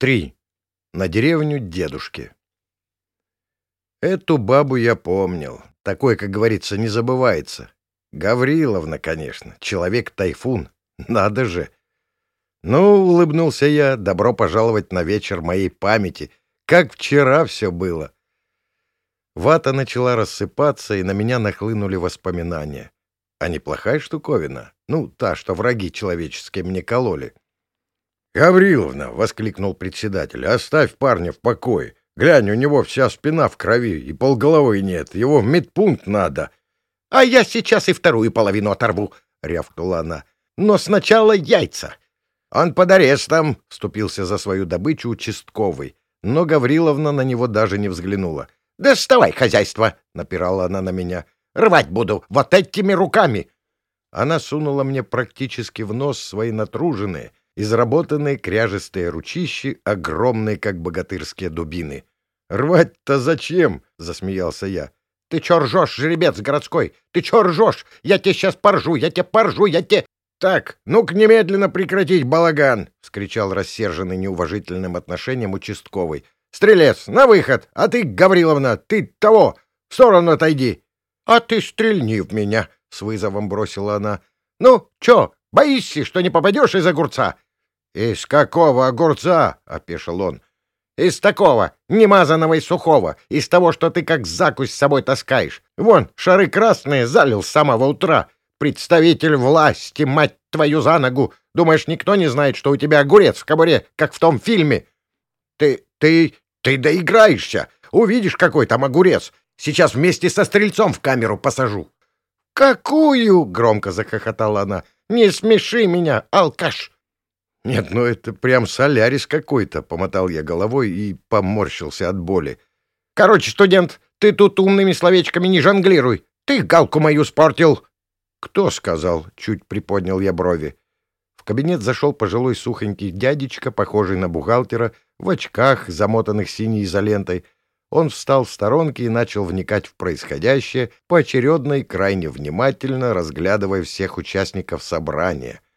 3. На деревню дедушки. Эту бабу я помнил. Такой, как говорится, не забывается. Гавриловна, конечно. Человек-тайфун. Надо же. Ну, улыбнулся я, добро пожаловать на вечер моей памяти. Как вчера все было. Вата начала рассыпаться, и на меня нахлынули воспоминания. А неплохая штуковина. Ну, та, что враги человеческие мне кололи. «Гавриловна!» — воскликнул председатель. «Оставь парня в покое. Глянь, у него вся спина в крови, и полголовы нет. Его в медпункт надо». «А я сейчас и вторую половину оторву!» — рявкнула она. «Но сначала яйца!» «Он под арестом!» — вступился за свою добычу участковый. Но Гавриловна на него даже не взглянула. «Доставай хозяйство!» — напирала она на меня. «Рвать буду вот этими руками!» Она сунула мне практически в нос свои натруженные, изработанные кряжестые ручищи, огромные, как богатырские дубины. «Рвать-то зачем?» — засмеялся я. «Ты чё ржёшь, жеребец городской? Ты чё ржёшь? Я тебе сейчас поржу, я тебе поржу, я тебе...» «Так, ну-ка немедленно прекратить балаган!» — вскричал рассерженный неуважительным отношением участковый. «Стрелец, на выход! А ты, Гавриловна, ты того! В сторону отойди!» «А ты стрельни в меня!» — с вызовом бросила она. «Ну, чё, боишься, что не попадешь из огурца?» «Из какого огурца?» — опешил он. «Из такого, немазанного и сухого, из того, что ты как закусь с собой таскаешь. Вон, шары красные залил с самого утра. Представитель власти, мать твою за ногу! Думаешь, никто не знает, что у тебя огурец в кобуре, как в том фильме? Ты, ты, ты доиграешься! Увидишь, какой там огурец! Сейчас вместе со стрельцом в камеру посажу!» «Какую?» — громко захохотала она. «Не смеши меня, алкаш!» «Нет, ну это прям солярис какой-то», — помотал я головой и поморщился от боли. «Короче, студент, ты тут умными словечками не жонглируй. Ты галку мою спортил». «Кто сказал?» — чуть приподнял я брови. В кабинет зашел пожилой сухонький дядечка, похожий на бухгалтера, в очках, замотанных синей изолентой. Он встал в сторонке и начал вникать в происходящее, поочередно и крайне внимательно разглядывая всех участников собрания —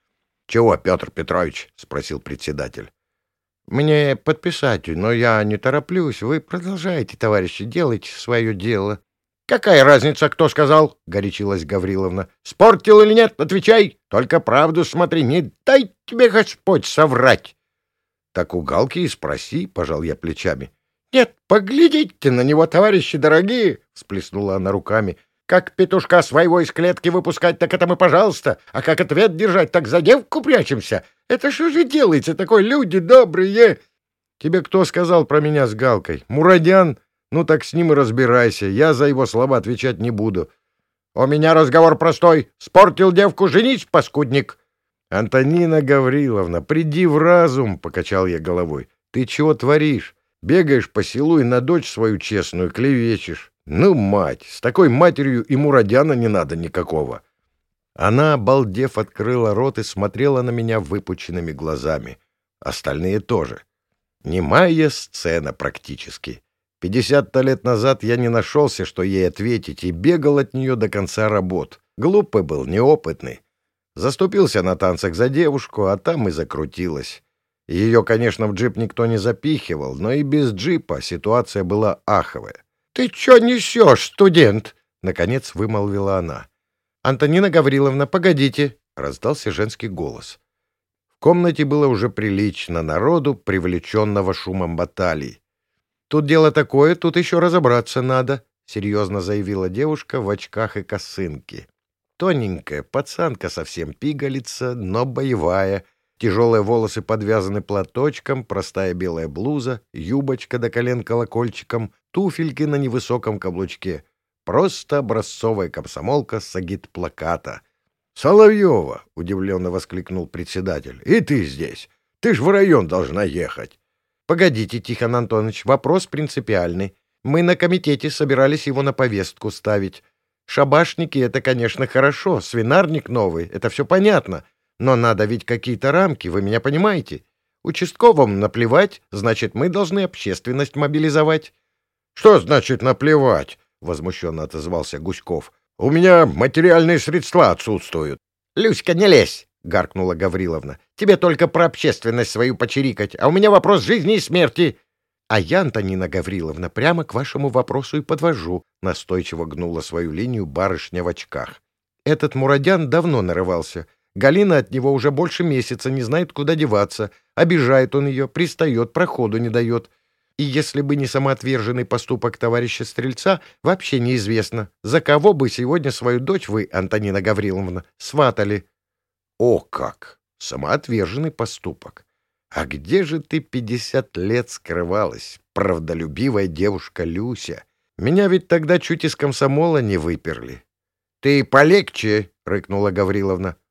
чего, Петр Петрович? — спросил председатель. — Мне подписать, но я не тороплюсь. Вы продолжайте, товарищи, делайте свое дело. — Какая разница, кто сказал? — горячилась Гавриловна. — Спортил или нет, отвечай. Только правду смотри, не дай тебе Господь соврать. — Так у Галки и спроси, — пожал я плечами. — Нет, поглядите на него, товарищи дорогие, — всплеснула она руками. Как петушка своего из клетки выпускать, так это мы, пожалуйста. А как ответ держать, так за девку прячемся. Это что же делается такой, люди добрые? Тебе кто сказал про меня с Галкой? Мурадян? Ну так с ним и разбирайся. Я за его слова отвечать не буду. У меня разговор простой. Спортил девку, женись, паскудник. Антонина Гавриловна, приди в разум, — покачал я головой. Ты чего творишь? Бегаешь по селу и на дочь свою честную клевечешь. Ну, мать, с такой матерью и мурадяна не надо никакого. Она, обалдев, открыла рот и смотрела на меня выпученными глазами. Остальные тоже. Немая сцена практически. Пятьдесят-то лет назад я не нашелся, что ей ответить, и бегал от нее до конца работ. Глупый был, неопытный. Заступился на танцах за девушку, а там и закрутилась. Ее, конечно, в джип никто не запихивал, но и без джипа ситуация была аховая. «Ты что несешь, студент?» — наконец вымолвила она. «Антонина Гавриловна, погодите!» — раздался женский голос. В комнате было уже прилично народу, привлеченного шумом баталий. «Тут дело такое, тут еще разобраться надо», — серьезно заявила девушка в очках и косынке. Тоненькая, пацанка совсем пигалица, но боевая. Тяжелые волосы подвязаны платочком, простая белая блуза, юбочка до колен колокольчиком, туфельки на невысоком каблучке. Просто образцовая комсомолка с агит-плаката. «Соловьева!» — удивленно воскликнул председатель. «И ты здесь! Ты ж в район должна ехать!» «Погодите, Тихон Антонович, вопрос принципиальный. Мы на комитете собирались его на повестку ставить. Шабашники — это, конечно, хорошо, свинарник новый — это все понятно. Но надо ведь какие-то рамки, вы меня понимаете? Участковым наплевать, значит, мы должны общественность мобилизовать. — Что значит наплевать? — возмущенно отозвался Гуськов. — У меня материальные средства отсутствуют. — Люська, не лезь! — гаркнула Гавриловна. «Тебе только про общественность свою почирикать, а у меня вопрос жизни и смерти». «А я, Антонина Гавриловна, прямо к вашему вопросу и подвожу», — настойчиво гнула свою линию барышня в очках. «Этот Мурадян давно нарывался. Галина от него уже больше месяца не знает, куда деваться. Обижает он ее, пристает, проходу не дает. И если бы не самоотверженный поступок товарища Стрельца, вообще неизвестно, за кого бы сегодня свою дочь вы, Антонина Гавриловна, сватали. О как! Самоотверженный поступок! А где же ты пятьдесят лет скрывалась, правдолюбивая девушка Люся? Меня ведь тогда чуть из комсомола не выперли. — Ты полегче, — рыкнула Гавриловна. —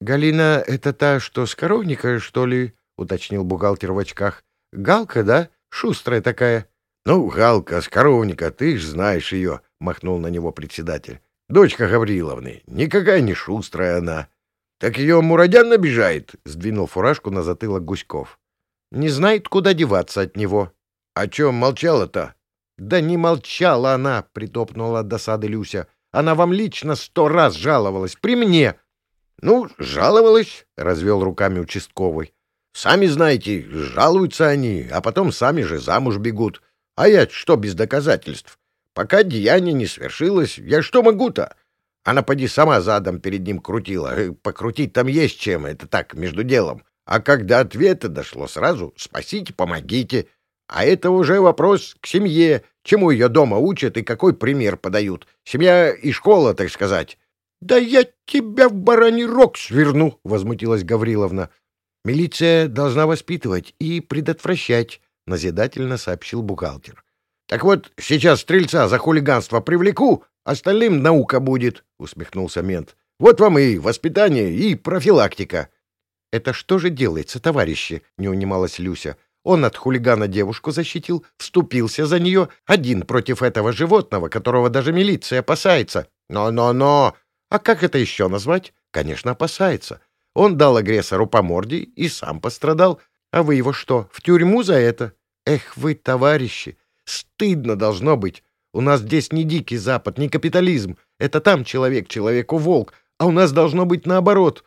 Галина — это та, что с коровника, что ли? — уточнил бухгалтер в очках. — Галка, да? Шустрая такая. — Ну, Галка с коровника, ты ж знаешь ее, — махнул на него председатель. — Дочка Гавриловны. Никакая не шустрая она. — Так ее Мурадян обижает, — сдвинул фуражку на затылок Гуськов. — Не знает, куда деваться от него. — О чем молчала-то? — Да не молчала она, — притопнула от досады Люся. — Она вам лично сто раз жаловалась. При мне. — Ну, жаловалась, — развел руками участковый. — Сами знаете, жалуются они, а потом сами же замуж бегут. А я что без доказательств? Пока деяние не свершилось, я что могу-то? Она поди сама задом перед ним крутила. Э, покрутить там есть чем, это так, между делом. А когда ответа дошло сразу, спасите, помогите. А это уже вопрос к семье, чему ее дома учат и какой пример подают. Семья и школа, так сказать. «Да я тебя в бараний рог сверну!» — возмутилась Гавриловна. «Милиция должна воспитывать и предотвращать», — назидательно сообщил бухгалтер. «Так вот, сейчас стрельца за хулиганство привлеку, остальным наука будет», — усмехнулся мент. «Вот вам и воспитание, и профилактика». «Это что же делается, товарищи?» — не унималась Люся. Он от хулигана девушку защитил, вступился за нее, один против этого животного, которого даже милиция опасается. Но-но-но! А как это еще назвать? Конечно, опасается. Он дал агрессору по морде и сам пострадал. А вы его что, в тюрьму за это? Эх вы, товарищи, стыдно должно быть. У нас здесь не дикий запад, не капитализм. Это там человек человеку волк, а у нас должно быть наоборот.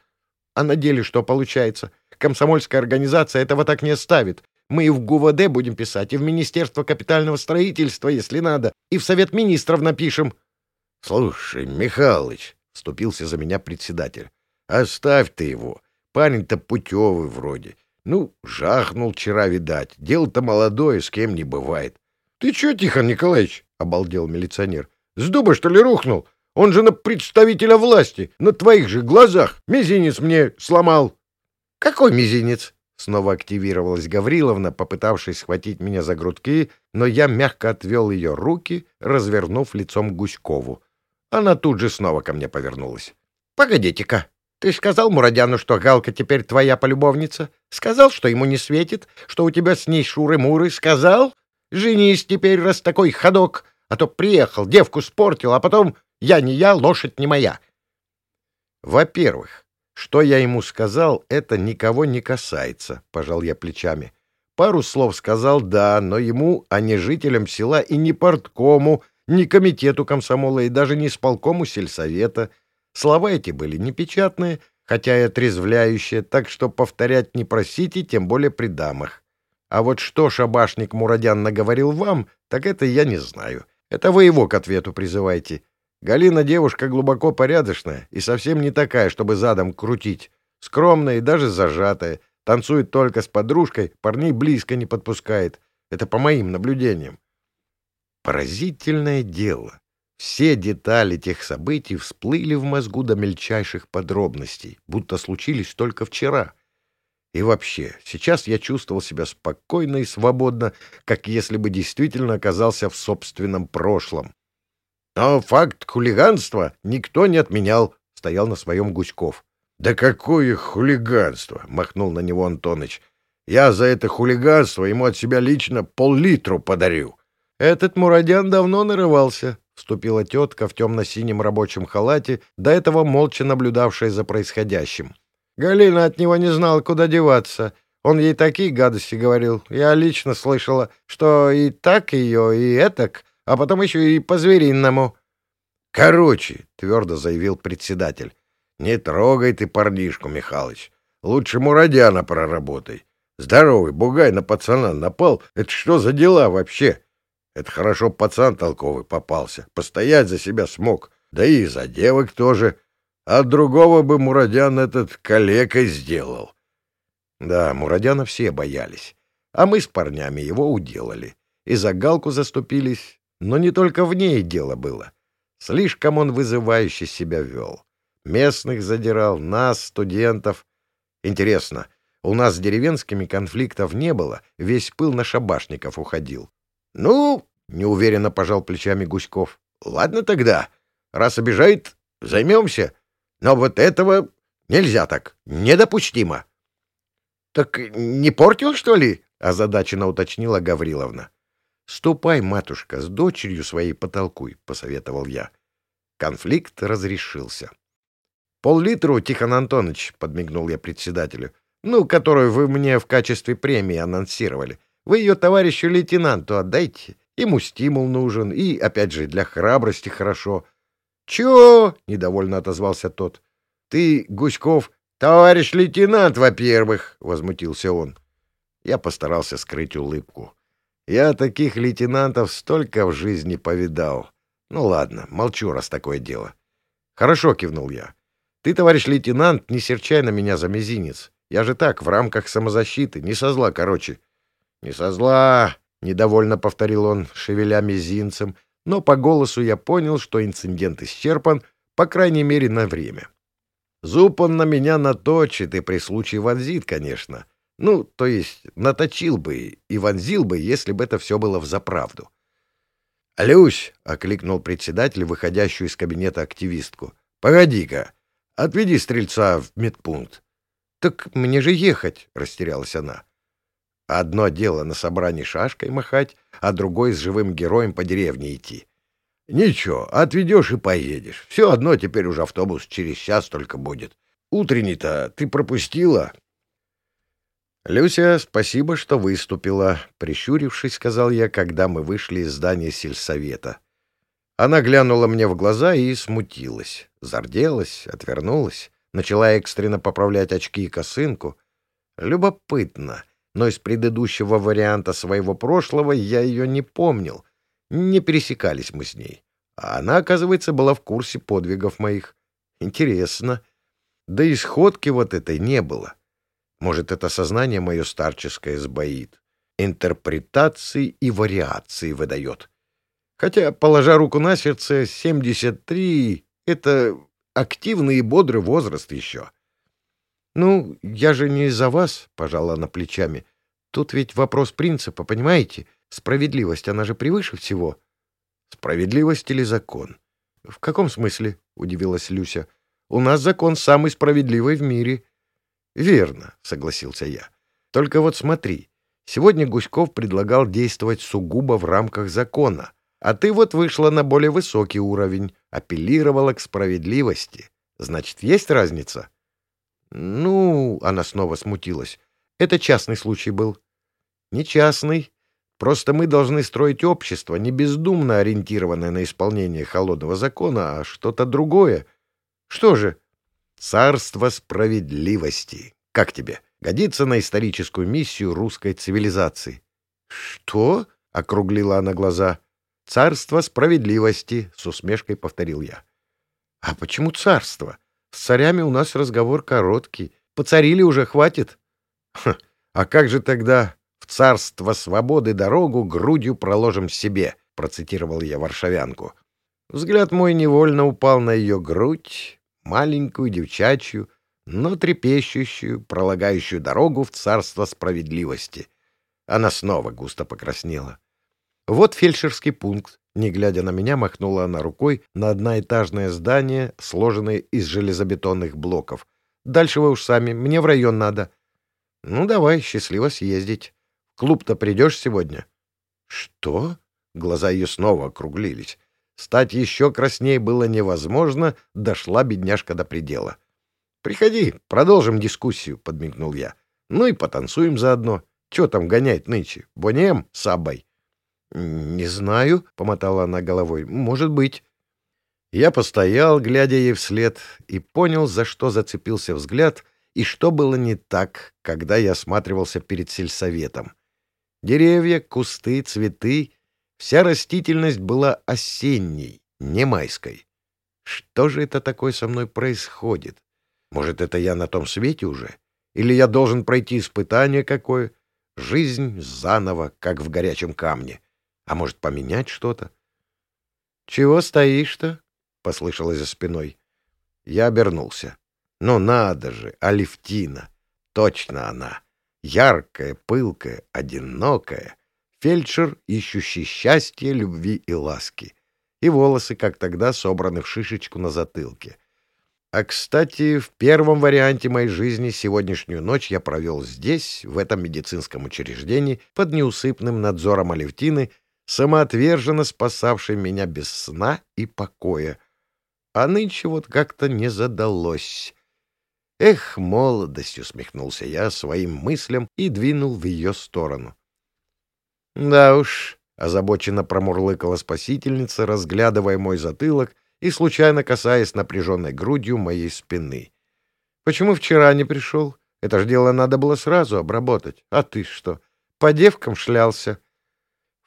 А на деле что получается? Комсомольская организация этого так не оставит. Мы и в ГУВД будем писать, и в Министерство капитального строительства, если надо, и в Совет министров напишем. — Слушай, Михалыч, — вступился за меня председатель. — Оставь ты его. Парень-то путевый вроде. Ну, жахнул вчера, видать. Дело-то молодое, с кем не бывает. — Ты чё, Тихон Николаевич? — обалдел милиционер. — С дуба, что ли, рухнул? Он же на представителя власти, на твоих же глазах. Мизинец мне сломал. — Какой мизинец? Снова активировалась Гавриловна, попытавшись схватить меня за грудки, но я мягко отвел ее руки, развернув лицом Гуськову. Она тут же снова ко мне повернулась. — Погодите-ка, ты сказал Мурадяну, что Галка теперь твоя полюбовница? Сказал, что ему не светит, что у тебя с ней шуры-муры? Сказал? Женись теперь, раз такой ходок, а то приехал, девку спортил, а потом я не я, лошадь не моя. Во-первых, что я ему сказал, это никого не касается, — пожал я плечами. Пару слов сказал, да, но ему, а не жителям села и не порткому, ни комитету комсомола и даже не исполкому сельсовета. Слова эти были непечатные, хотя и отрезвляющие, так что повторять не просите, тем более при дамах. А вот что шабашник Мурадян наговорил вам, так это я не знаю. Это вы его к ответу призывайте. Галина девушка глубоко порядочная и совсем не такая, чтобы задом крутить. Скромная и даже зажатая. Танцует только с подружкой, парней близко не подпускает. Это по моим наблюдениям. Поразительное дело. Все детали тех событий всплыли в мозгу до мельчайших подробностей, будто случились только вчера. И вообще, сейчас я чувствовал себя спокойно и свободно, как если бы действительно оказался в собственном прошлом. Но факт хулиганства никто не отменял, — стоял на своем Гуськов. — Да какое хулиганство! — махнул на него Антоныч. — Я за это хулиганство ему от себя лично пол-литру подарю. «Этот Мурадян давно нарывался», — вступила тетка в темно-синем рабочем халате, до этого молча наблюдавшая за происходящим. Галина от него не знала, куда деваться. Он ей такие гадости говорил. Я лично слышала, что и так ее, и этак, а потом еще и по-звериному. «Короче», — твердо заявил председатель, — Не трогай ты парнишку, Михалыч. Лучше Мурадяна проработай. Здоровый бугай на пацана напал. Это что за дела вообще? Это хорошо пацан толковый попался. Постоять за себя смог. Да и за девок тоже. От другого бы Мурадян этот калекой сделал. Да, Мурадяна все боялись. А мы с парнями его уделали. И за галку заступились. Но не только в ней дело было. Слишком он вызывающе себя вел. Местных задирал, нас, студентов. Интересно, у нас с деревенскими конфликтов не было, весь пыл на шабашников уходил. — Ну, — неуверенно пожал плечами Гуськов, — ладно тогда. Раз обижает, займемся. Но вот этого нельзя так, недопустимо. — Так не портил, что ли? — озадаченно уточнила Гавриловна. — Ступай, матушка, с дочерью своей потолкуй, — посоветовал я. Конфликт разрешился. «Пол-литру, Тихон Антонович», — подмигнул я председателю. «Ну, которую вы мне в качестве премии анонсировали. Вы ее товарищу лейтенанту отдайте. Ему стимул нужен, и, опять же, для храбрости хорошо». «Чего?» — недовольно отозвался тот. «Ты, Гуськов, товарищ лейтенант, во-первых», — возмутился он. Я постарался скрыть улыбку. Я таких лейтенантов столько в жизни повидал. Ну ладно, молчу, раз такое дело. Хорошо, кивнул я. Ты, товарищ лейтенант, не серчай на меня за мизинец. Я же так, в рамках самозащиты, не со зла, короче. — Не со зла, — недовольно повторил он, шевеля мизинцем, но по голосу я понял, что инцидент исчерпан, по крайней мере, на время. Зуб он на меня наточит и при случае вонзит, конечно. Ну, то есть наточил бы и вонзил бы, если бы это все было взаправду. — Люсь! — окликнул председатель, выходящую из кабинета активистку. — Погоди-ка! Отведи стрельца в медпункт. — Так мне же ехать, — растерялась она. Одно дело на собрании шашкой махать, а другое с живым героем по деревне идти. — Ничего, отведешь и поедешь. Все одно теперь уже автобус через час только будет. Утренний-то ты пропустила? — Люся, спасибо, что выступила, — прищурившись, сказал я, когда мы вышли из здания сельсовета. — она глянула мне в глаза и смутилась, зарделась, отвернулась, начала экстренно поправлять очки и косынку. Любопытно, но из предыдущего варианта своего прошлого я ее не помнил. Не пересекались мы с ней. А она, оказывается, была в курсе подвигов моих. Интересно. Да и сходки вот этой не было. Может, это сознание мое старческое сбоит. Интерпретации и вариации выдает. Хотя, положа руку на сердце, 73 — это активный и бодрый возраст еще. — Ну, я же не из-за вас, — пожала она плечами. — Тут ведь вопрос принципа, понимаете? Справедливость, она же превыше всего. — Справедливость или закон? — В каком смысле? — удивилась Люся. — У нас закон самый справедливый в мире. — Верно, — согласился я. — Только вот смотри, сегодня Гуськов предлагал действовать сугубо в рамках закона — а ты вот вышла на более высокий уровень, апеллировала к справедливости. Значит, есть разница? Ну, она снова смутилась. Это частный случай был. Не частный. Просто мы должны строить общество, не бездумно ориентированное на исполнение холодного закона, а что-то другое. Что же? Царство справедливости. Как тебе? Годится на историческую миссию русской цивилизации. Что? — округлила она глаза. «Царство справедливости», — с усмешкой повторил я. «А почему царство? С царями у нас разговор короткий. Поцарили уже, хватит». «А как же тогда в царство свободы дорогу грудью проложим себе?» — процитировал я варшавянку. Взгляд мой невольно упал на ее грудь, маленькую девчачью, но трепещущую, пролагающую дорогу в царство справедливости. Она снова густо покраснела. Вот фельдшерский пункт. Не глядя на меня, махнула она рукой на одноэтажное здание, сложенное из железобетонных блоков. Дальше вы уж сами, мне в район надо. Ну, давай, счастливо съездить. В клуб-то придешь сегодня? Что? Глаза ее снова округлились. Стать еще краснее было невозможно, дошла бедняжка до предела. «Приходи, продолжим дискуссию», — подмигнул я. «Ну и потанцуем заодно. Че там гонять нынче? Бонем с Абой?» «Не знаю», — помотала она головой. «Может быть». Я постоял, глядя ей вслед, и понял, за что зацепился взгляд и что было не так, когда я осматривался перед сельсоветом. Деревья, кусты, цветы — вся растительность была осенней, не майской. Что же это такое со мной происходит? Может, это я на том свете уже? Или я должен пройти испытание какое? Жизнь заново, как в горячем камне. А может, поменять что-то? — Чего стоишь-то? — послышалось за спиной. Я обернулся. Ну надо же, Алевтина! Точно она! Яркая, пылкая, одинокая. Фельдшер, ищущий счастье, любви и ласки. И волосы, как тогда, собраны в шишечку на затылке. А, кстати, в первом варианте моей жизни сегодняшнюю ночь я провел здесь, в этом медицинском учреждении, под неусыпным надзором Алевтины, самоотверженно спасавшей меня без сна и покоя. А нынче вот как-то не задалось. Эх, молодость, усмехнулся я своим мыслям и двинул в ее сторону. Да уж, озабоченно промурлыкала спасительница, разглядывая мой затылок и случайно касаясь напряженной грудью моей спины. Почему вчера не пришел? Это ж дело надо было сразу обработать. А ты что, по девкам шлялся?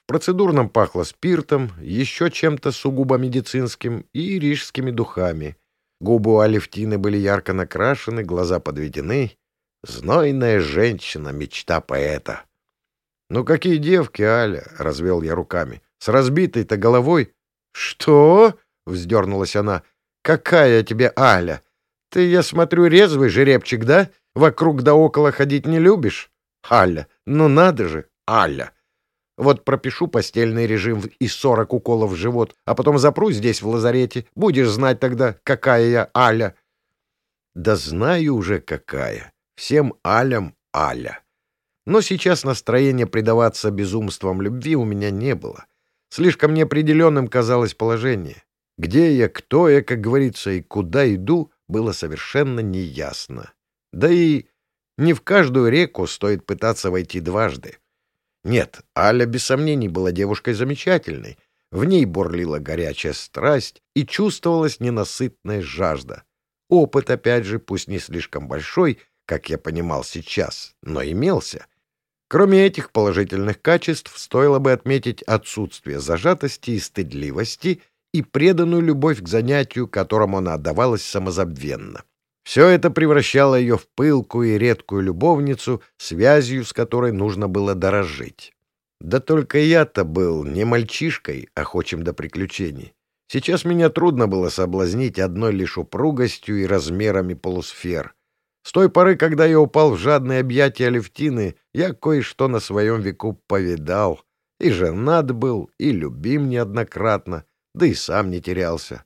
В процедурном пахло спиртом, еще чем-то сугубо медицинским и рижскими духами. Губы у Алевтины были ярко накрашены, глаза подведены. Знойная женщина, мечта поэта. — Ну какие девки, Аля? — развел я руками. — С разбитой-то головой. — Что? — вздернулась она. — Какая тебе Аля? Ты, я смотрю, резвый жеребчик, да? Вокруг да около ходить не любишь? Аля, ну надо же, Аля. Вот пропишу постельный режим и сорок уколов в живот, а потом запру здесь, в лазарете. Будешь знать тогда, какая я Аля. Да знаю уже какая. Всем Алям Аля. Но сейчас настроения предаваться безумствам любви у меня не было. Слишком неопределенным казалось положение. Где я, кто я, как говорится, и куда иду, было совершенно неясно. Да и не в каждую реку стоит пытаться войти дважды. Нет, Аля без сомнений была девушкой замечательной. В ней бурлила горячая страсть и чувствовалась ненасытная жажда. Опыт, опять же, пусть не слишком большой, как я понимал сейчас, но имелся. Кроме этих положительных качеств, стоило бы отметить отсутствие зажатости и стыдливости и преданную любовь к занятию, которому она отдавалась самозабвенно. Все это превращало ее в пылкую и редкую любовницу, связью с которой нужно было дорожить. Да только я-то был не мальчишкой, охочим до приключений. Сейчас меня трудно было соблазнить одной лишь упругостью и размерами полусфер. С той поры, когда я упал в жадные объятия Алевтины, я кое-что на своем веку повидал. И женат был, и любим неоднократно, да и сам не терялся.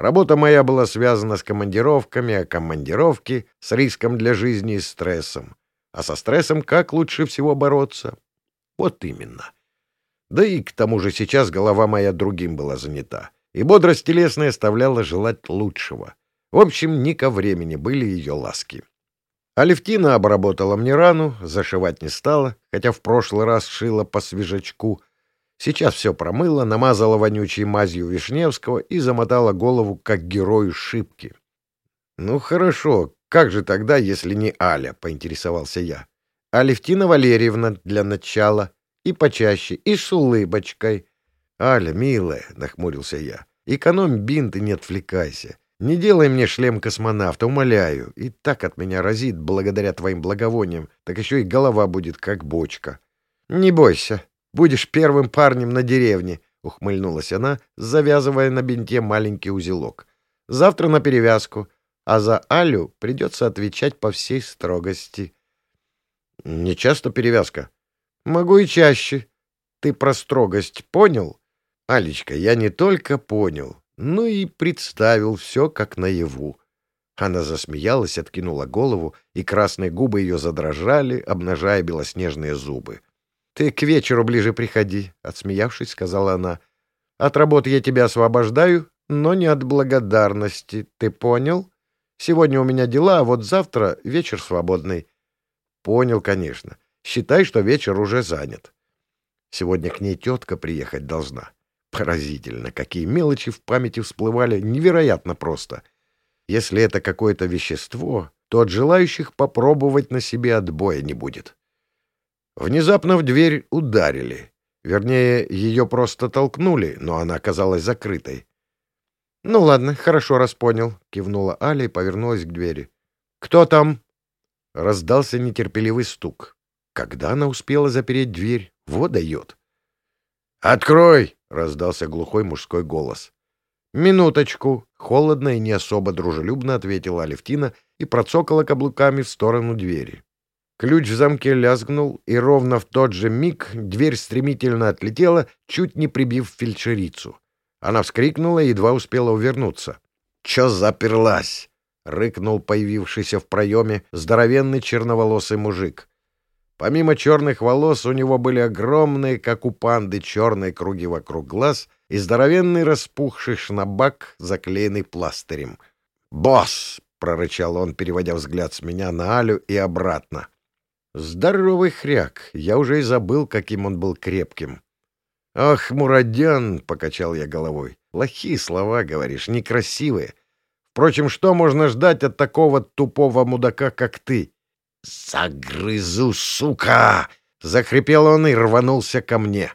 Работа моя была связана с командировками, а командировки — с риском для жизни и стрессом. А со стрессом как лучше всего бороться? Вот именно. Да и к тому же сейчас голова моя другим была занята, и бодрость телесная оставляла желать лучшего. В общем, не ко времени были ее ласки. Алевтина обработала мне рану, зашивать не стала, хотя в прошлый раз шила по свежачку — Сейчас все промыла, намазала вонючей мазью Вишневского и замотала голову, как герою шибки. — Ну хорошо, как же тогда, если не Аля? — поинтересовался я. — Алевтина Валерьевна для начала. И почаще, и с улыбочкой. — Аля, милая, — нахмурился я, — экономь бинт и не отвлекайся. Не делай мне шлем космонавта, умоляю. И так от меня разит благодаря твоим благовониям, так еще и голова будет как бочка. — Не бойся, Будешь первым парнем на деревне, — ухмыльнулась она, завязывая на бинте маленький узелок. — Завтра на перевязку, а за Алю придется отвечать по всей строгости. — Не часто перевязка? — Могу и чаще. Ты про строгость понял? — Алечка, я не только понял, но и представил все как наяву. Она засмеялась, откинула голову, и красные губы ее задрожали, обнажая белоснежные зубы. — ты к вечеру ближе приходи, — отсмеявшись, сказала она. — От работы я тебя освобождаю, но не от благодарности. Ты понял? Сегодня у меня дела, а вот завтра вечер свободный. — Понял, конечно. Считай, что вечер уже занят. Сегодня к ней тетка приехать должна. Поразительно, какие мелочи в памяти всплывали невероятно просто. Если это какое-то вещество, то от желающих попробовать на себе отбоя не будет. Внезапно в дверь ударили. Вернее, ее просто толкнули, но она оказалась закрытой. — Ну ладно, хорошо, раз понял, — кивнула Аля и повернулась к двери. — Кто там? Раздался нетерпеливый стук. Когда она успела запереть дверь? Вот дает. «Открой!» — раздался глухой мужской голос. «Минуточку!» — холодно и не особо дружелюбно ответила Алевтина и процокала каблуками в сторону двери. Ключ в замке лязгнул, и ровно в тот же миг дверь стремительно отлетела, чуть не прибив фельдшерицу. Она вскрикнула и едва успела увернуться. «Чё заперлась?» — рыкнул появившийся в проеме здоровенный черноволосый мужик. Помимо черных волос у него были огромные, как у панды, черные круги вокруг глаз и здоровенный распухший шнабак, заклеенный пластырем. «Босс!» — прорычал он, переводя взгляд с меня на Алю и обратно. «Здоровый хряк! Я уже и забыл, каким он был крепким». «Ах, Мурадян!» — покачал я головой. «Плохие слова, говоришь, некрасивые. Впрочем, что можно ждать от такого тупого мудака, как ты?» «Загрызу, сука!» — захрипел он и рванулся ко мне.